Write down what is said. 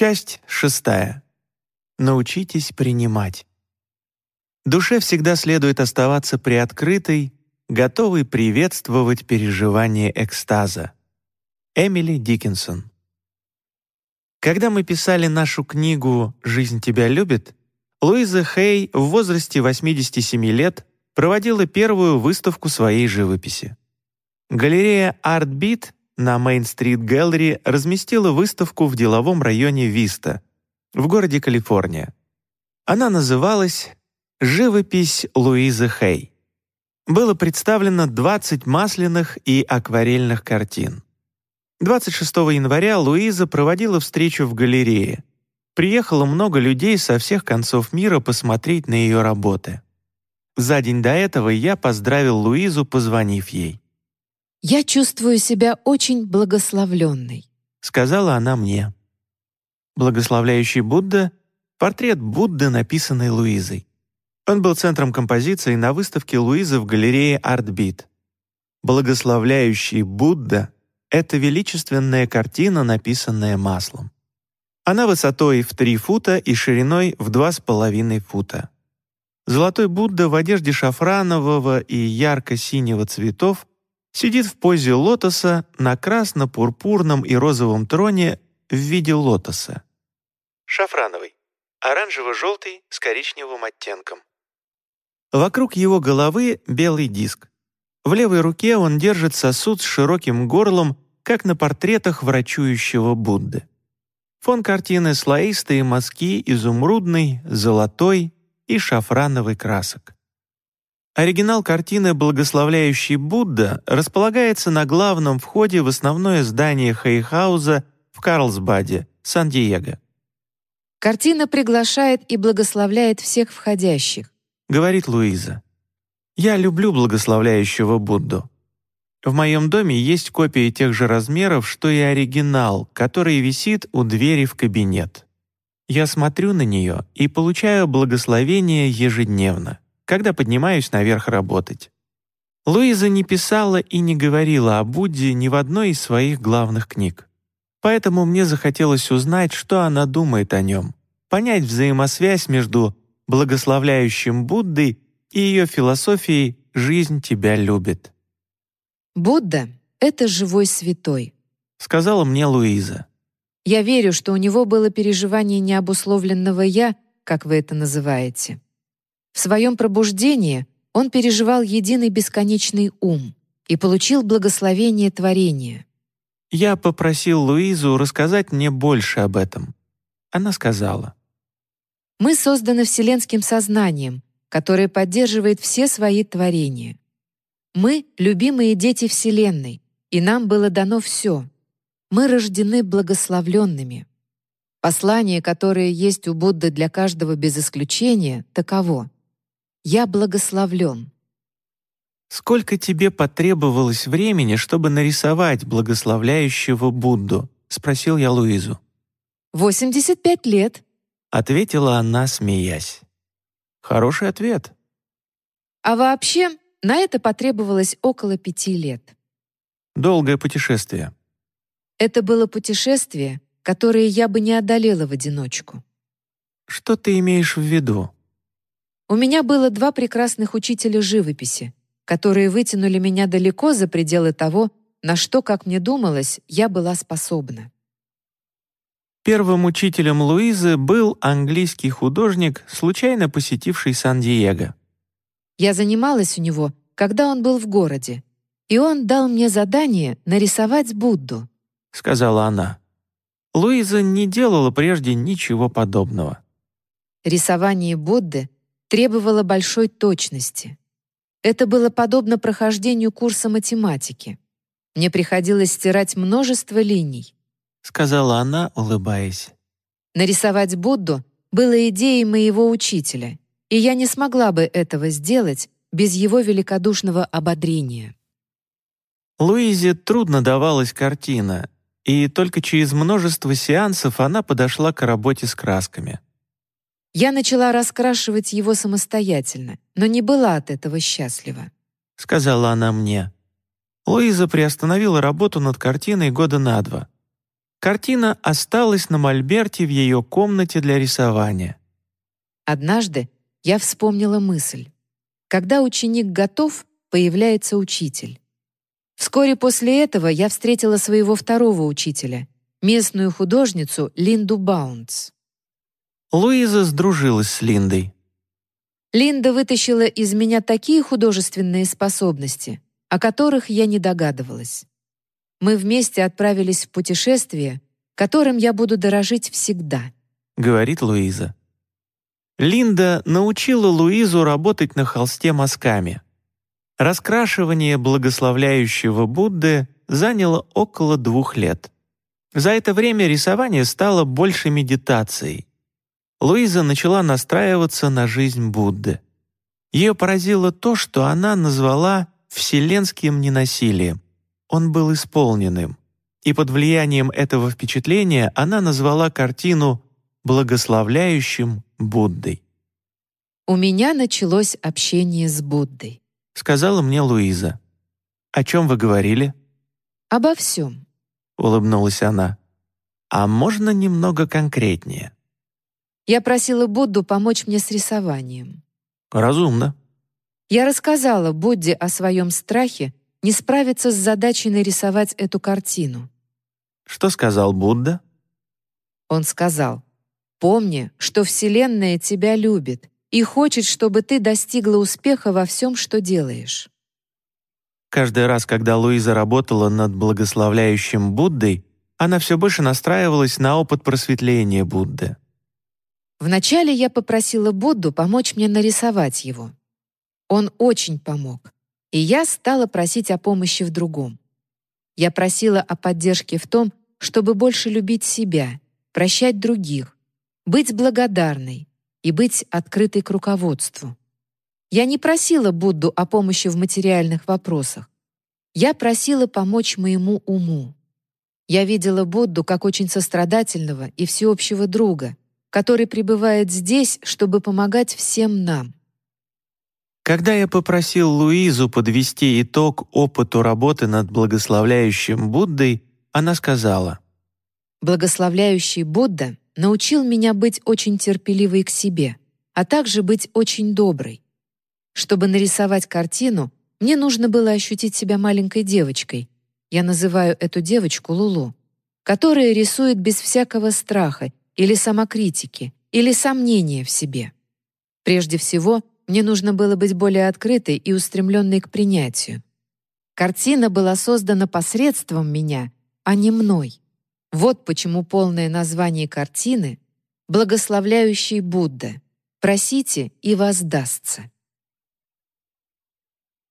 Часть шестая. Научитесь принимать. Душе всегда следует оставаться приоткрытой, готовой приветствовать переживание экстаза. Эмили Диккенсон. Когда мы писали нашу книгу «Жизнь тебя любит», Луиза Хей в возрасте 87 лет проводила первую выставку своей живописи. Галерея Beat на Мейн-стрит Gallery разместила выставку в деловом районе Виста в городе Калифорния. Она называлась «Живопись Луизы Хей». Было представлено 20 масляных и акварельных картин. 26 января Луиза проводила встречу в галерее. Приехало много людей со всех концов мира посмотреть на ее работы. За день до этого я поздравил Луизу, позвонив ей. «Я чувствую себя очень благословленной», — сказала она мне. Благословляющий Будда — портрет Будды, написанный Луизой. Он был центром композиции на выставке Луизы в галерее «Артбит». Благословляющий Будда — это величественная картина, написанная маслом. Она высотой в 3 фута и шириной в 2,5 фута. Золотой Будда в одежде шафранового и ярко-синего цветов сидит в позе лотоса на красно-пурпурном и розовом троне в виде лотоса. Шафрановый. Оранжево-желтый с коричневым оттенком. Вокруг его головы белый диск. В левой руке он держит сосуд с широким горлом, как на портретах врачующего Будды. Фон картины слоистые мазки изумрудный, золотой и шафрановый красок. Оригинал картины «Благословляющий Будда» располагается на главном входе в основное здание Хейхауза в Карлсбаде, Сан-Диего. «Картина приглашает и благословляет всех входящих», — говорит Луиза. «Я люблю благословляющего Будду. В моем доме есть копия тех же размеров, что и оригинал, который висит у двери в кабинет. Я смотрю на нее и получаю благословение ежедневно когда поднимаюсь наверх работать. Луиза не писала и не говорила о Будде ни в одной из своих главных книг. Поэтому мне захотелось узнать, что она думает о нем, понять взаимосвязь между благословляющим Буддой и ее философией «Жизнь тебя любит». «Будда — это живой святой», — сказала мне Луиза. «Я верю, что у него было переживание необусловленного «я», как вы это называете. В своем пробуждении он переживал единый бесконечный ум и получил благословение творения. Я попросил Луизу рассказать мне больше об этом. Она сказала. «Мы созданы вселенским сознанием, которое поддерживает все свои творения. Мы — любимые дети Вселенной, и нам было дано все. Мы рождены благословленными. Послание, которое есть у Будды для каждого без исключения, таково. Я благословлен. «Сколько тебе потребовалось времени, чтобы нарисовать благословляющего Будду?» — спросил я Луизу. «Восемьдесят пять лет», — ответила она, смеясь. «Хороший ответ». А вообще, на это потребовалось около пяти лет. Долгое путешествие. Это было путешествие, которое я бы не одолела в одиночку. Что ты имеешь в виду? У меня было два прекрасных учителя живописи, которые вытянули меня далеко за пределы того, на что, как мне думалось, я была способна. Первым учителем Луизы был английский художник, случайно посетивший Сан-Диего. Я занималась у него, когда он был в городе, и он дал мне задание нарисовать Будду, — сказала она. Луиза не делала прежде ничего подобного. Рисование Будды требовало большой точности. Это было подобно прохождению курса математики. Мне приходилось стирать множество линий. Сказала она, улыбаясь. Нарисовать Будду было идеей моего учителя, и я не смогла бы этого сделать без его великодушного ободрения. Луизе трудно давалась картина, и только через множество сеансов она подошла к работе с красками. Я начала раскрашивать его самостоятельно, но не была от этого счастлива. Сказала она мне. Луиза приостановила работу над картиной года на два. Картина осталась на мольберте в ее комнате для рисования. Однажды я вспомнила мысль. Когда ученик готов, появляется учитель. Вскоре после этого я встретила своего второго учителя, местную художницу Линду Баунс. Луиза сдружилась с Линдой. Линда вытащила из меня такие художественные способности, о которых я не догадывалась. Мы вместе отправились в путешествие, которым я буду дорожить всегда», — говорит Луиза. Линда научила Луизу работать на холсте мазками. Раскрашивание благословляющего Будды заняло около двух лет. За это время рисование стало больше медитацией. Луиза начала настраиваться на жизнь Будды. Ее поразило то, что она назвала «вселенским ненасилием». Он был исполненным. И под влиянием этого впечатления она назвала картину «благословляющим Буддой». «У меня началось общение с Буддой», — сказала мне Луиза. «О чем вы говорили?» «Обо всем», — улыбнулась она. «А можно немного конкретнее?» Я просила Будду помочь мне с рисованием. «Разумно». Я рассказала Будде о своем страхе не справиться с задачей нарисовать эту картину. Что сказал Будда? Он сказал, «Помни, что Вселенная тебя любит и хочет, чтобы ты достигла успеха во всем, что делаешь». Каждый раз, когда Луиза работала над благословляющим Буддой, она все больше настраивалась на опыт просветления Будды. Вначале я попросила Будду помочь мне нарисовать его. Он очень помог и я стала просить о помощи в другом. Я просила о поддержке в том, чтобы больше любить себя, прощать других, быть благодарной и быть открытой к руководству. Я не просила Будду о помощи в материальных вопросах. Я просила помочь моему уму. Я видела Будду как очень сострадательного и всеобщего друга, который пребывает здесь, чтобы помогать всем нам. Когда я попросил Луизу подвести итог опыту работы над благословляющим Буддой, она сказала, «Благословляющий Будда научил меня быть очень терпеливой к себе, а также быть очень доброй. Чтобы нарисовать картину, мне нужно было ощутить себя маленькой девочкой. Я называю эту девочку Лулу, которая рисует без всякого страха или самокритики, или сомнения в себе. Прежде всего, мне нужно было быть более открытой и устремленной к принятию. Картина была создана посредством меня, а не мной. Вот почему полное название картины «Благословляющий Будда. Просите, и воздастся».